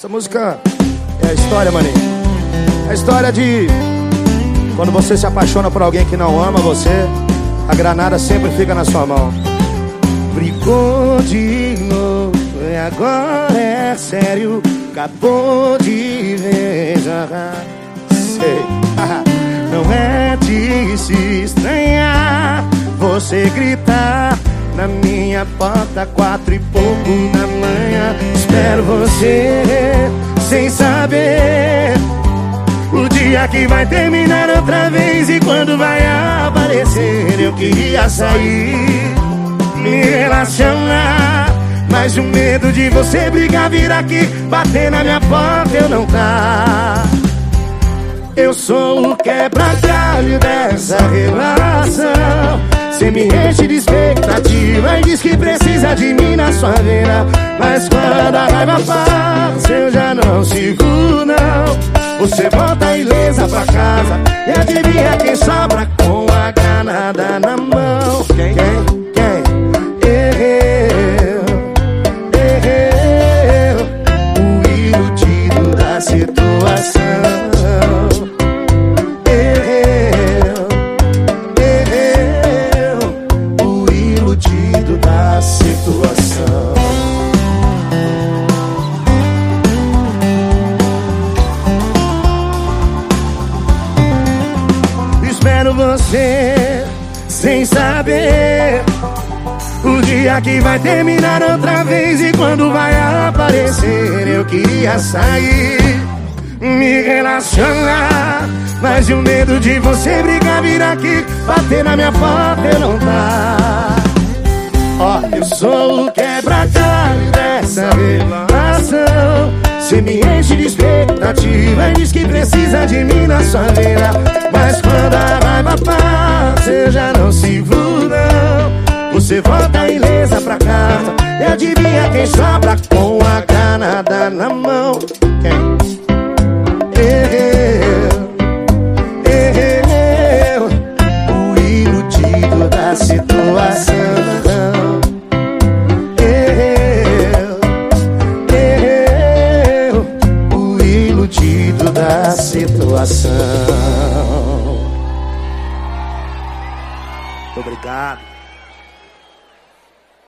Essa música é a história, maninho. É a história de quando você se apaixona por alguém que não ama você, a granada sempre fica na sua mão. Brigou de novo e agora é sério. Acabou de ver, sei. Não é de se estranhar você gritar na minha porta quatro e pouco da manhã. Espero você sem saber o dia que vai terminar outra vez e quando vai aparecer. Eu queria sair, me relacionar. Mas o medo de você brigar vir aqui, bater na minha porta, eu não tá. Eu sou o quebra-galho dessa relação. Você me enche de expectativa Mas quando a raiva passa, eu já não sigo, não. Você volta ilesa pra casa e adivinha quem sobra Você sem saber o dia que vai terminar outra vez e quando vai aparecer. Eu queria sair, me relacionar. Mas o medo de você brigar, vir aqui, bater na minha porta, eu não tá. Ó, eu sou o quebra-galho dessa relação Você me enche de expectativa e diz que precisa de mim na sua vida Mas quando eu já não sigo não. Você volta ilesa pra casa. E adivinha quem sobra com a granada na mão. Quem? Eu, eu, o iludido da situação. Da situação. Muito obrigado.